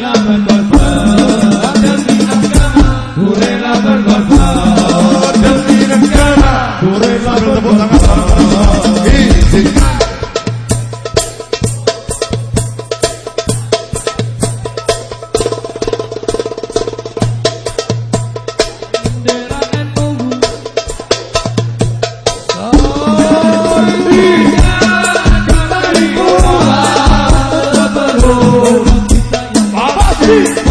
Love and Woo!